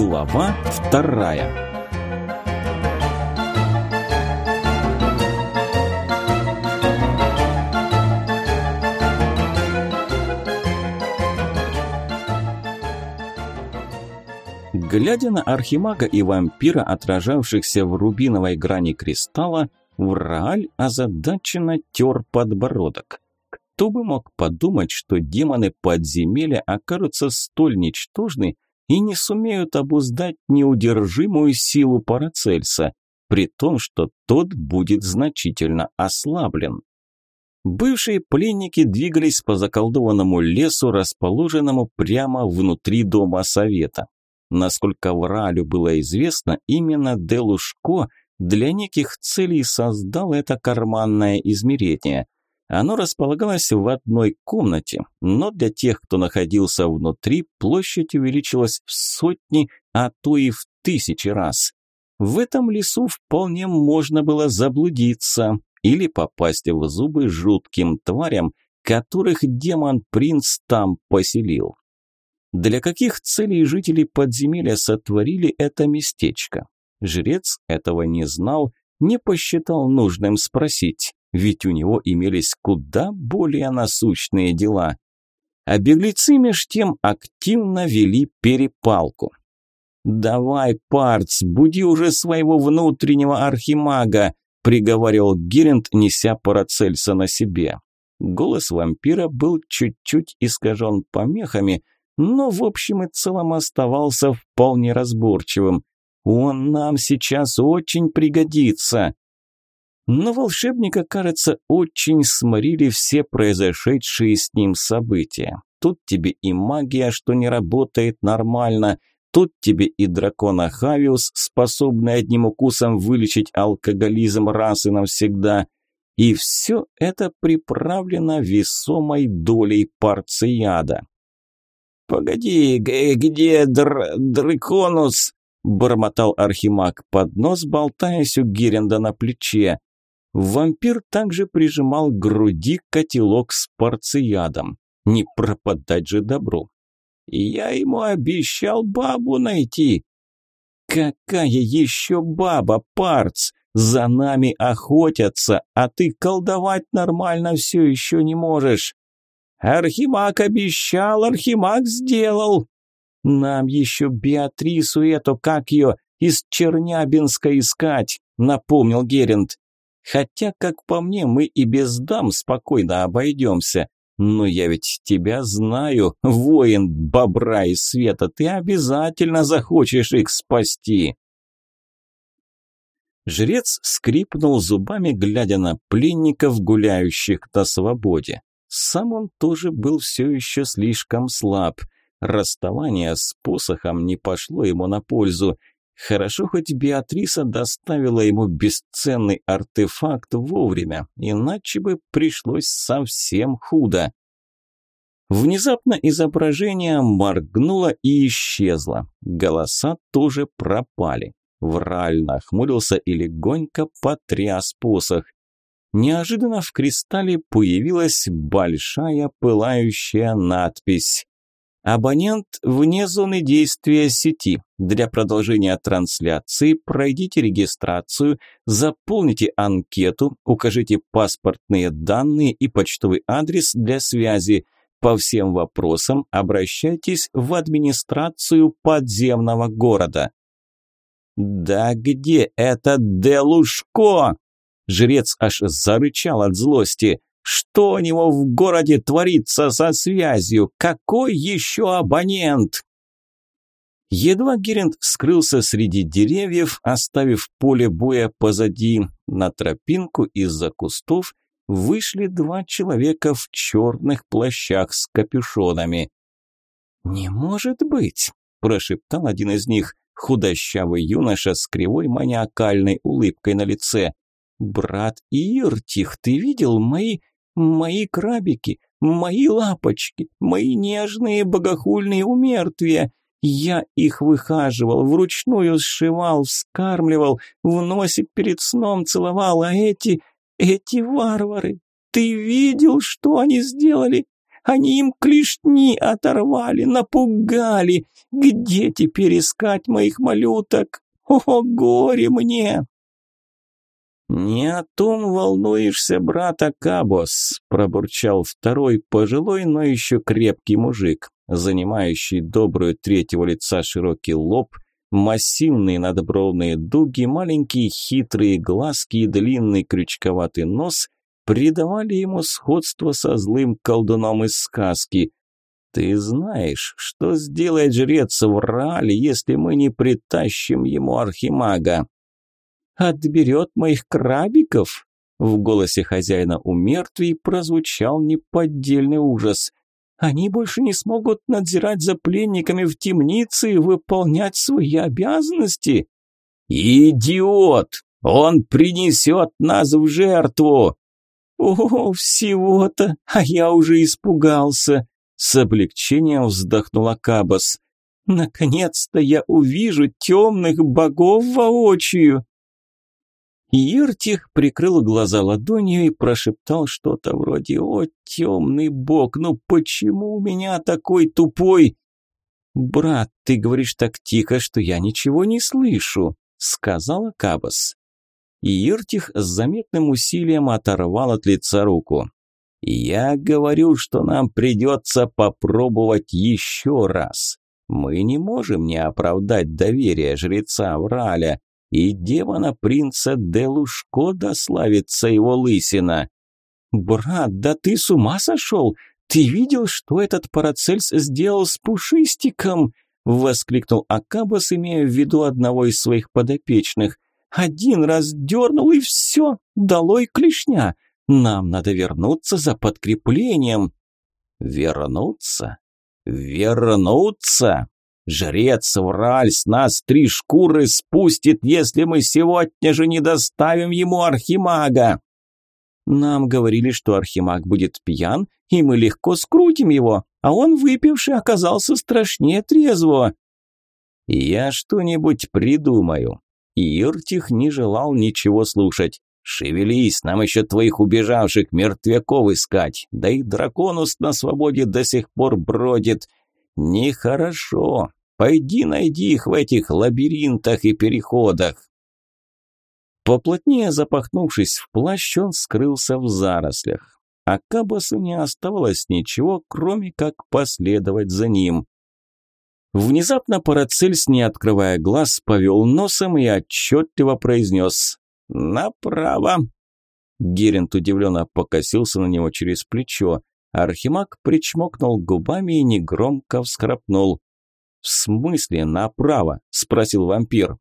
Глава вторая. Глядя на архимага и вампира, отражавшихся в рубиновой грани кристалла, Врааль озадаченно тер подбородок. Кто бы мог подумать, что демоны подземелья окажутся столь ничтожны и не сумеют обуздать неудержимую силу Парацельса, при том, что тот будет значительно ослаблен. Бывшие пленники двигались по заколдованному лесу, расположенному прямо внутри дома совета. Насколько Вралю было известно, именно Делушко для неких целей создал это карманное измерение. Оно располагалось в одной комнате, но для тех, кто находился внутри, площадь увеличилась в сотни, а то и в тысячи раз. В этом лесу вполне можно было заблудиться или попасть в зубы жутким тварям, которых демон-принц там поселил. Для каких целей жители подземелья сотворили это местечко? Жрец этого не знал, не посчитал нужным спросить, ведь у него имелись куда более насущные дела. А беглецы меж тем активно вели перепалку. «Давай, Парц, буди уже своего внутреннего архимага», – приговаривал Геринд, неся Парацельса на себе. Голос вампира был чуть-чуть искажен помехами – но в общем и целом оставался вполне разборчивым. Он нам сейчас очень пригодится. Но волшебника, кажется, очень сморили все произошедшие с ним события. Тут тебе и магия, что не работает нормально, тут тебе и дракона Хавиус, способный одним укусом вылечить алкоголизм раз и навсегда. И все это приправлено весомой долей парцияда. «Погоди, где др драконус?» – бормотал архимаг под нос, болтаясь у Геренда на плече. Вампир также прижимал к груди котелок с порциядом. Не пропадать же добру. «Я ему обещал бабу найти». «Какая еще баба, парц? За нами охотятся, а ты колдовать нормально все еще не можешь». Архимаг обещал, Архимаг сделал. Нам еще Беатрису эту, как ее, из Чернябинска искать, напомнил Геринд. Хотя, как по мне, мы и без дам спокойно обойдемся. Но я ведь тебя знаю, воин бобра и света, ты обязательно захочешь их спасти. Жрец скрипнул зубами, глядя на пленников, гуляющих на свободе. Сам он тоже был все еще слишком слаб. Расставание с посохом не пошло ему на пользу. Хорошо, хоть Беатриса доставила ему бесценный артефакт вовремя, иначе бы пришлось совсем худо. Внезапно изображение моргнуло и исчезло. Голоса тоже пропали. Враль нахмурился и легонько потряс посох. Неожиданно в кристалле появилась большая пылающая надпись. Абонент вне зоны действия сети. Для продолжения трансляции пройдите регистрацию, заполните анкету, укажите паспортные данные и почтовый адрес для связи. По всем вопросам обращайтесь в администрацию подземного города. «Да где это Делушко?» Жрец аж зарычал от злости. Что у него в городе творится со связью? Какой еще абонент? Едва Геринд скрылся среди деревьев, оставив поле боя позади, на тропинку из-за кустов вышли два человека в черных плащах с капюшонами. «Не может быть!» – прошептал один из них, худощавый юноша с кривой маниакальной улыбкой на лице. «Брат Иртих, ты видел мои... мои крабики, мои лапочки, мои нежные богохульные умертвия? Я их выхаживал, вручную сшивал, вскармливал, в носик перед сном целовал, а эти... эти варвары... Ты видел, что они сделали? Они им клешни оторвали, напугали. Где теперь искать моих малюток? О, горе мне!» «Не о том волнуешься, брат Акабос», – пробурчал второй пожилой, но еще крепкий мужик, занимающий добрую третьего лица широкий лоб, массивные надбровные дуги, маленькие хитрые глазки и длинный крючковатый нос придавали ему сходство со злым колдуном из сказки. «Ты знаешь, что сделает жрец в если мы не притащим ему архимага?» Отберет моих крабиков?» В голосе хозяина у мертвей прозвучал неподдельный ужас. «Они больше не смогут надзирать за пленниками в темнице и выполнять свои обязанности?» «Идиот! Он принесет нас в жертву!» «О, всего-то, а я уже испугался!» С облегчением вздохнула Кабас. «Наконец-то я увижу темных богов воочию!» Иртих прикрыл глаза ладонью и прошептал что-то вроде «О, темный бог, ну почему у меня такой тупой?» «Брат, ты говоришь так тихо, что я ничего не слышу», — сказала Кабас. Иртих с заметным усилием оторвал от лица руку. «Я говорю, что нам придется попробовать еще раз. Мы не можем не оправдать доверие жреца Враля и демона принца Делушко дославится его лысина. «Брат, да ты с ума сошел? Ты видел, что этот Парацельс сделал с Пушистиком?» – воскликнул Акабас, имея в виду одного из своих подопечных. «Один раз дернул и все, долой клешня. Нам надо вернуться за подкреплением». «Вернуться? Вернуться?» Жрец Враль с нас три шкуры спустит, если мы сегодня же не доставим ему архимага. Нам говорили, что архимаг будет пьян, и мы легко скрутим его, а он, выпивший, оказался страшнее трезвого. Я что-нибудь придумаю. Иртих не желал ничего слушать. «Шевелись, нам еще твоих убежавших мертвяков искать, да и драконус на свободе до сих пор бродит. Нехорошо. Пойди найди их в этих лабиринтах и переходах. Поплотнее запахнувшись в плащ, он скрылся в зарослях. А Кабасу не оставалось ничего, кроме как последовать за ним. Внезапно Парацельс, не открывая глаз, повел носом и отчетливо произнес «Направо». Герент удивленно покосился на него через плечо. Архимаг причмокнул губами и негромко всхрапнул. «В смысле направо?» – спросил вампир.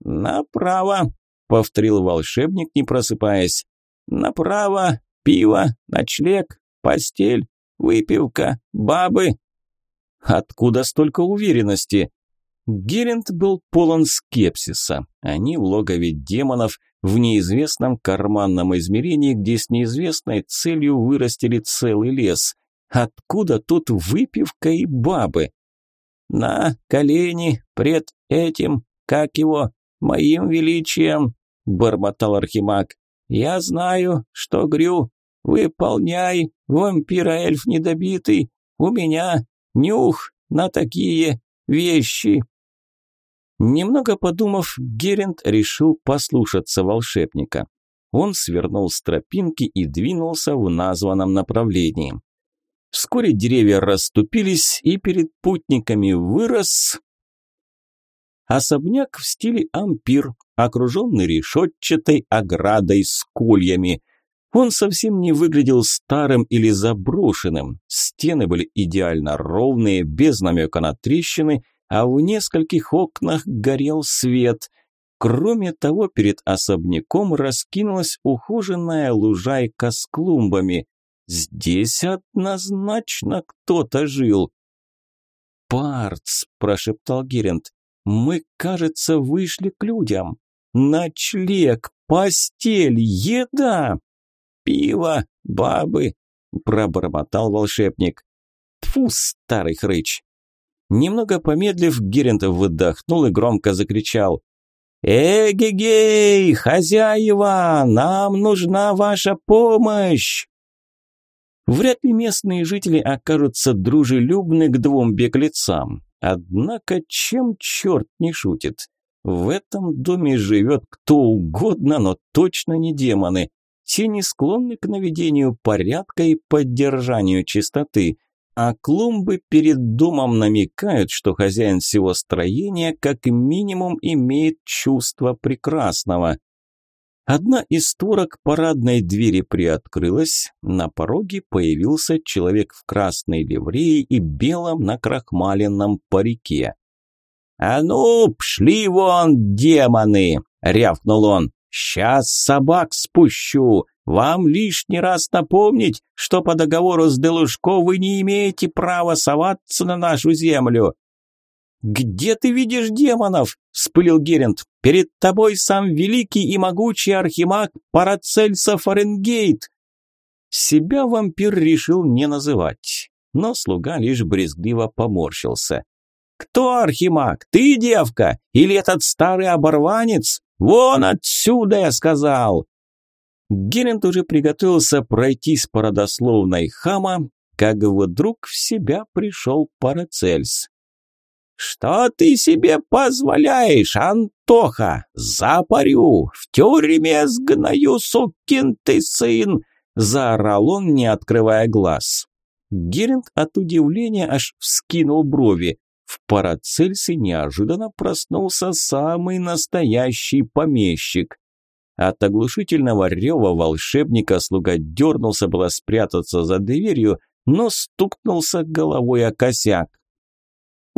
«Направо», – повторил волшебник, не просыпаясь. «Направо, пиво, ночлег, постель, выпивка, бабы». «Откуда столько уверенности?» Геринд был полон скепсиса. Они в логове демонов, в неизвестном карманном измерении, где с неизвестной целью вырастили целый лес. Откуда тут выпивка и бабы? На колени пред этим, как его, моим величием, бормотал Архимаг. Я знаю, что грю. Выполняй, вампира-эльф недобитый. У меня нюх на такие вещи. Немного подумав, Герент решил послушаться волшебника. Он свернул с тропинки и двинулся в названном направлении. Вскоре деревья расступились, и перед путниками вырос особняк в стиле ампир, окруженный решетчатой оградой с кольями. Он совсем не выглядел старым или заброшенным. Стены были идеально ровные, без намека на трещины, а в нескольких окнах горел свет. Кроме того, перед особняком раскинулась ухоженная лужайка с клумбами. Здесь однозначно кто-то жил. «Парц», – прошептал Герент, – «мы, кажется, вышли к людям. Ночлег, постель, еда, пиво, бабы», – пробормотал волшебник. Тфу, старый хрыч. Немного помедлив, Герент выдохнул и громко закричал. «Эгегей, хозяева, нам нужна ваша помощь!» Вряд ли местные жители окажутся дружелюбны к двум беглецам. Однако чем черт не шутит? В этом доме живет кто угодно, но точно не демоны. Те не склонны к наведению порядка и поддержанию чистоты, а клумбы перед домом намекают, что хозяин всего строения как минимум имеет чувство прекрасного. Одна из створок парадной двери приоткрылась, на пороге появился человек в красной ливреи и белом накрахмаленном парике. «А ну, пшли вон, демоны!» – рявкнул он. «Сейчас собак спущу! Вам лишний раз напомнить, что по договору с Делушко вы не имеете права соваться на нашу землю!» «Где ты видишь демонов?» – вспылил Герент. «Перед тобой сам великий и могучий архимаг Парацельса Фаренгейт!» Себя вампир решил не называть, но слуга лишь брезгливо поморщился. «Кто архимаг? Ты, девка? Или этот старый оборванец? Вон отсюда, я сказал!» Герент уже приготовился пройтись по родословной хама, как вдруг в себя пришел Парацельс. «Что ты себе позволяешь, Антоха? Запарю! В тюрьме сгною, сукин ты сын!» Заорал он, не открывая глаз. Геринг от удивления аж вскинул брови. В Парацельсе неожиданно проснулся самый настоящий помещик. От оглушительного рева волшебника слуга дернулся было спрятаться за дверью, но стукнулся головой о косяк.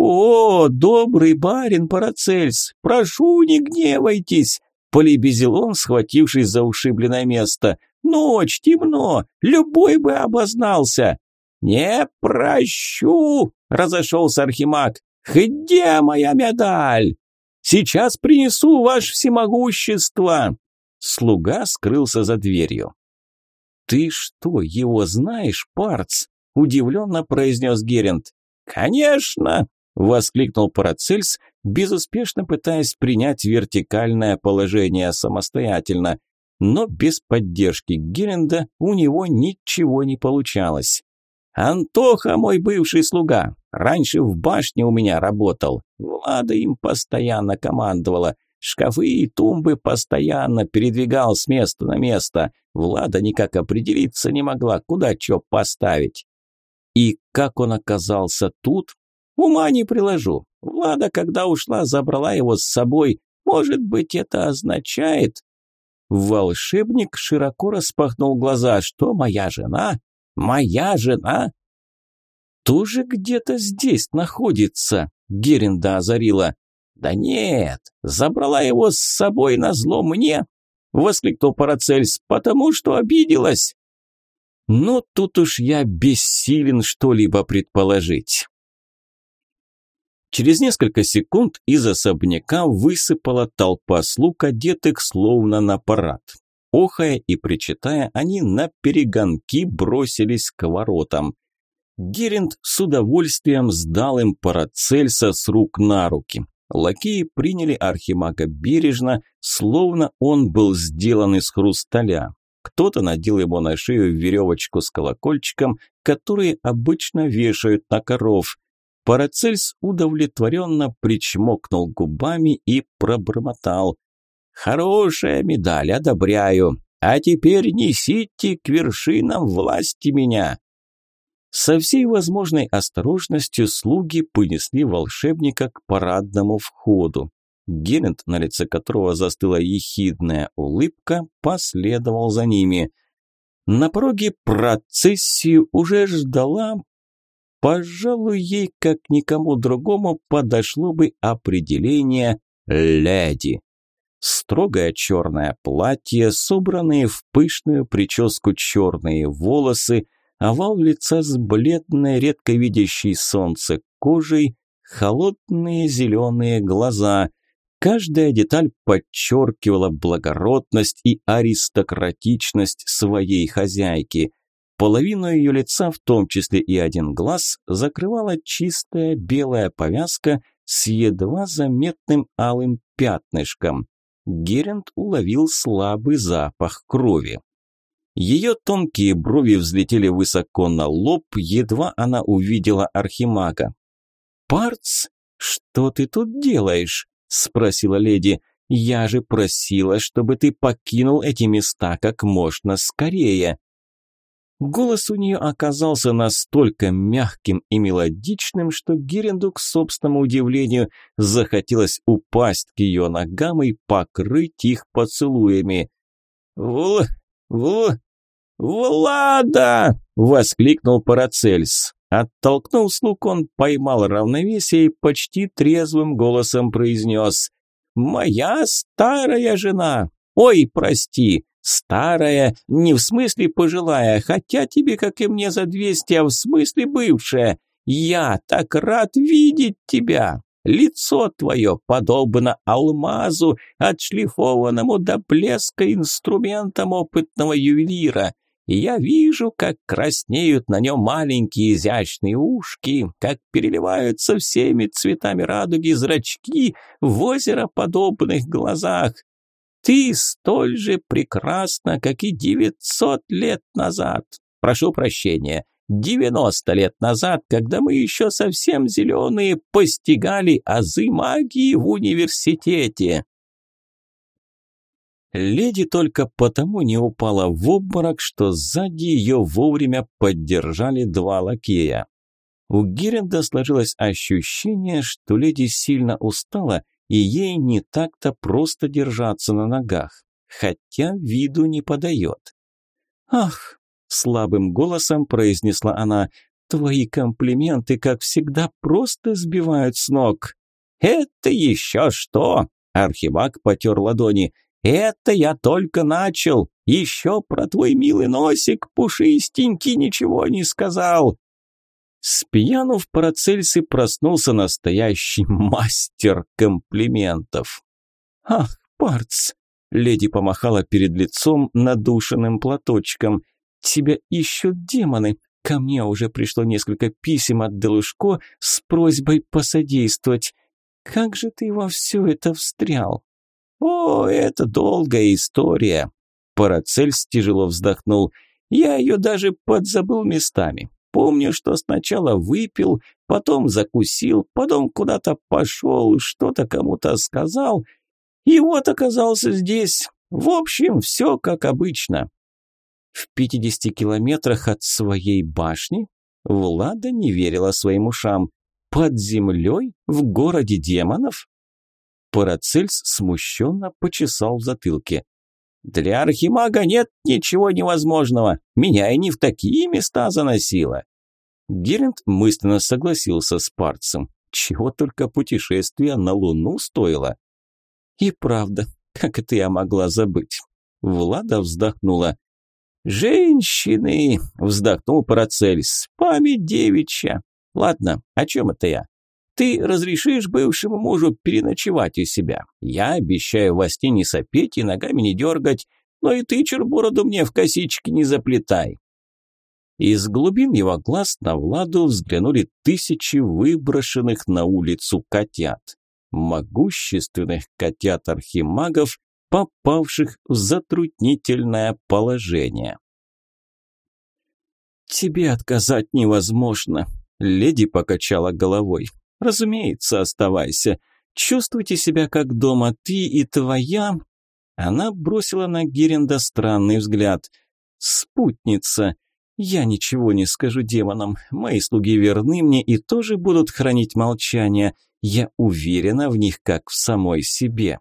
«О, добрый барин Парацельс, прошу, не гневайтесь!» Полебезил он, схватившись за ушибленное место. «Ночь, темно, любой бы обознался!» «Не прощу!» – разошелся Архимаг. «Где моя медаль?» «Сейчас принесу, ваше всемогущество!» Слуга скрылся за дверью. «Ты что, его знаешь, Парц?» – удивленно произнес Герент. «Конечно!» – воскликнул Парацельс, безуспешно пытаясь принять вертикальное положение самостоятельно. Но без поддержки Геренда у него ничего не получалось. «Антоха, мой бывший слуга, раньше в башне у меня работал. Влада им постоянно командовала. Шкафы и тумбы постоянно передвигал с места на место. Влада никак определиться не могла, куда что поставить. И как он оказался тут, Ума не приложу. Влада, когда ушла, забрала его с собой. Может быть, это означает... Волшебник широко распахнул глаза. Что, моя жена? Моя жена? Тоже где-то здесь находится, Геренда озарила. Да нет, забрала его с собой на зло мне, воскликнул Парацельс, потому что обиделась. Но тут уж я бессилен что-либо предположить. Через несколько секунд из особняка высыпала толпа слуг, одетых словно на парад. Охая и причитая, они на перегонки бросились к воротам. Геринд с удовольствием сдал им Парацельса с рук на руки. Лакеи приняли архимага бережно, словно он был сделан из хрусталя. Кто-то надел ему на шею веревочку с колокольчиком, которые обычно вешают на коров. Парацельс удовлетворенно причмокнул губами и пробормотал. «Хорошая медаль, одобряю. А теперь несите к вершинам власти меня». Со всей возможной осторожностью слуги понесли волшебника к парадному входу. Герент, на лице которого застыла ехидная улыбка, последовал за ними. На пороге процессию уже ждала Пожалуй, ей, как никому другому, подошло бы определение «леди». Строгое черное платье, собранные в пышную прическу черные волосы, овал лица с бледной, редко видящей солнце кожей, холодные зеленые глаза. Каждая деталь подчеркивала благородность и аристократичность своей хозяйки – Половину ее лица, в том числе и один глаз, закрывала чистая белая повязка с едва заметным алым пятнышком. Герент уловил слабый запах крови. Ее тонкие брови взлетели высоко на лоб, едва она увидела архимага. «Парц, что ты тут делаешь?» – спросила леди. «Я же просила, чтобы ты покинул эти места как можно скорее». Голос у нее оказался настолько мягким и мелодичным, что Геренду, к собственному удивлению, захотелось упасть к ее ногам и покрыть их поцелуями. «В... в... Влада!» – воскликнул Парацельс. Оттолкнув слуг, он поймал равновесие и почти трезвым голосом произнес «Моя старая жена! Ой, прости, Старая, не в смысле пожилая, хотя тебе, как и мне, за двести, а в смысле бывшая. Я так рад видеть тебя. Лицо твое подобно алмазу, отшлифованному до блеска инструментом опытного ювелира. я вижу, как краснеют на нем маленькие изящные ушки, как переливаются всеми цветами радуги зрачки в озеро подобных глазах. Ты столь же прекрасна, как и девятьсот лет назад. Прошу прощения, девяносто лет назад, когда мы еще совсем зеленые постигали азы магии в университете. Леди только потому не упала в обморок, что сзади ее вовремя поддержали два лакея. У Геренда сложилось ощущение, что леди сильно устала и ей не так-то просто держаться на ногах, хотя виду не подает. «Ах!» – слабым голосом произнесла она. «Твои комплименты, как всегда, просто сбивают с ног». «Это еще что?» – Архимаг потер ладони. «Это я только начал. Еще про твой милый носик пушистенький ничего не сказал. Спьянув Парацельсы проснулся настоящий мастер комплиментов. «Ах, Парц!» – леди помахала перед лицом надушенным платочком. «Тебя ищут демоны. Ко мне уже пришло несколько писем от Делушко с просьбой посодействовать. Как же ты во все это встрял?» «О, это долгая история!» Парацельс тяжело вздохнул. «Я ее даже подзабыл местами. Помню, что сначала выпил, потом закусил, потом куда-то пошел, что-то кому-то сказал, и вот оказался здесь. В общем, все как обычно. В 50 километрах от своей башни Влада не верила своим ушам. Под землей? В городе демонов? Парацельс смущенно почесал в затылке. Для архимага нет ничего невозможного. Меня и не в такие места заносило. Геринд мысленно согласился с парцем. Чего только путешествие на Луну стоило. И правда, как это я могла забыть? Влада вздохнула. «Женщины!» – вздохнул Парацельс. «Память девичья. Ладно, о чем это я? Ты разрешишь бывшему мужу переночевать у себя. Я обещаю во сне не сопеть и ногами не дергать, но и ты чербороду мне в косички не заплетай». Из глубин его глаз на Владу взглянули тысячи выброшенных на улицу котят. Могущественных котят-архимагов, попавших в затруднительное положение. «Тебе отказать невозможно», – леди покачала головой. Разумеется, оставайся. Чувствуйте себя как дома, ты и твоя...» Она бросила на Геренда странный взгляд. «Спутница. Я ничего не скажу демонам. Мои слуги верны мне и тоже будут хранить молчание. Я уверена в них, как в самой себе».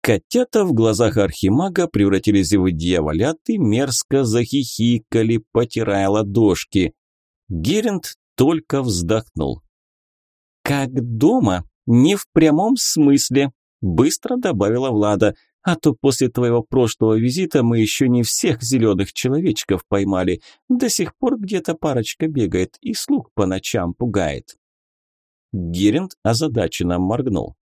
Котята в глазах архимага превратились в дьяволят и мерзко захихикали, потирая ладошки. Геринд только вздохнул. «Как дома? Не в прямом смысле», – быстро добавила Влада. «А то после твоего прошлого визита мы еще не всех зеленых человечков поймали. До сих пор где-то парочка бегает и слух по ночам пугает». Геринд озадаченно моргнул.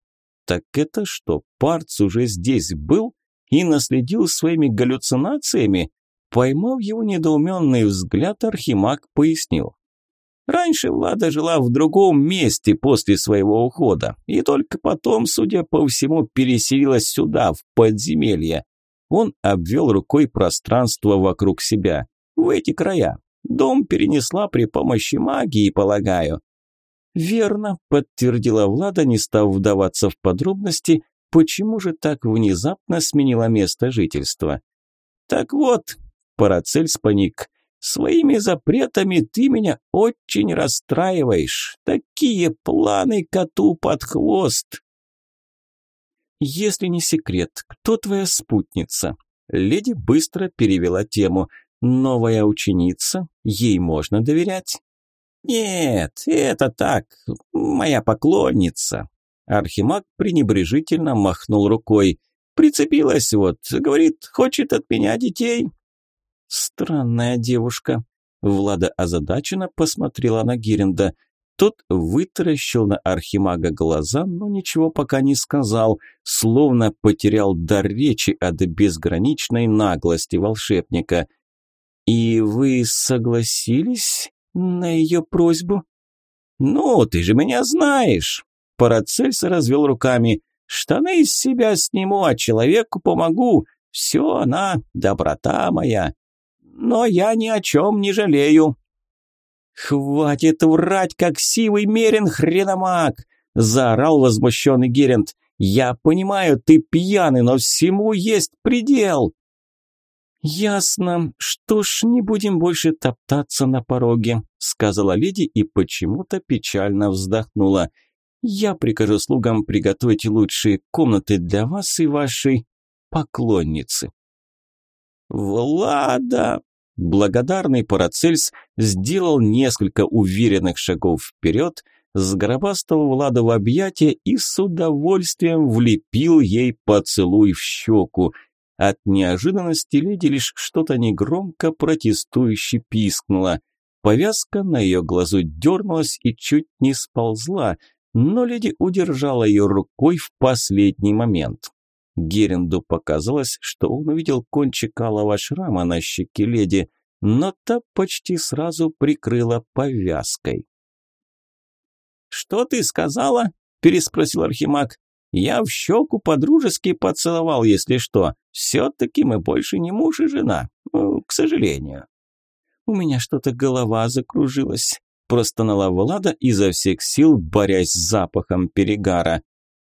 «Так это что, Парц уже здесь был и наследил своими галлюцинациями?» Поймав его недоуменный взгляд, Архимаг пояснил. Раньше Влада жила в другом месте после своего ухода, и только потом, судя по всему, переселилась сюда, в подземелье. Он обвел рукой пространство вокруг себя. В эти края. Дом перенесла при помощи магии, полагаю. Верно, подтвердила Влада, не став вдаваться в подробности, почему же так внезапно сменила место жительства. Так вот, Парацельс паник. Своими запретами ты меня очень расстраиваешь. Такие планы коту под хвост. Если не секрет, кто твоя спутница? Леди быстро перевела тему. Новая ученица? Ей можно доверять? Нет, это так, моя поклонница. Архимаг пренебрежительно махнул рукой. Прицепилась вот, говорит, хочет от меня детей. Странная девушка. Влада озадаченно посмотрела на Гиренда. Тот вытаращил на архимага глаза, но ничего пока не сказал, словно потерял дар речи от безграничной наглости волшебника. «И вы согласились на ее просьбу?» «Ну, ты же меня знаешь!» Парацельс развел руками. «Штаны из себя сниму, а человеку помогу. Все она, доброта моя. Но я ни о чем не жалею». «Хватит врать, как сивый мерин хреномаг!» – заорал возмущенный Герент. «Я понимаю, ты пьяный, но всему есть предел!» «Ясно. Что ж, не будем больше топтаться на пороге», – сказала леди и почему-то печально вздохнула. «Я прикажу слугам приготовить лучшие комнаты для вас и вашей поклонницы». «Влада!» Благодарный Парацельс сделал несколько уверенных шагов вперед, сгробастал Владу в объятия и с удовольствием влепил ей поцелуй в щеку. От неожиданности леди лишь что-то негромко протестующе пискнула. Повязка на ее глазу дернулась и чуть не сползла, но леди удержала ее рукой в последний момент. Геренду показалось, что он увидел кончик алого шрама на щеке леди, но та почти сразу прикрыла повязкой. «Что ты сказала?» – переспросил Архимаг. «Я в щеку подружески поцеловал, если что. Все-таки мы больше не муж и жена, ну, к сожалению». «У меня что-то голова закружилась», – простонала Влада изо всех сил, борясь с запахом перегара.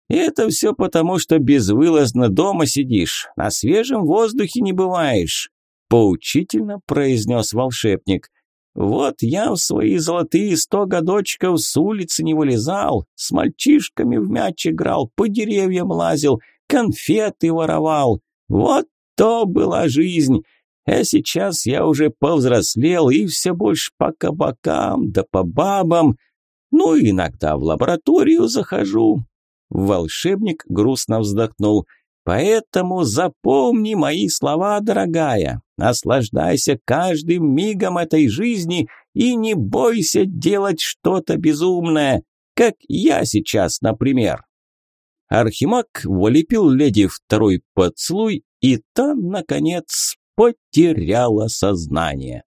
Это все потому, что безвылазно дома сидишь, на свежем воздухе не бываешь», – поучительно произнес волшебник. «Вот я в свои золотые сто годочков с улицы не вылезал, с мальчишками в мяч играл, по деревьям лазил, конфеты воровал. Вот то была жизнь. А сейчас я уже повзрослел и все больше по кабакам да по бабам. Ну, иногда в лабораторию захожу, Волшебник грустно вздохнул. «Поэтому запомни мои слова, дорогая. Наслаждайся каждым мигом этой жизни и не бойся делать что-то безумное, как я сейчас, например». Архимаг влепил леди второй поцелуй, и та, наконец, потеряла сознание.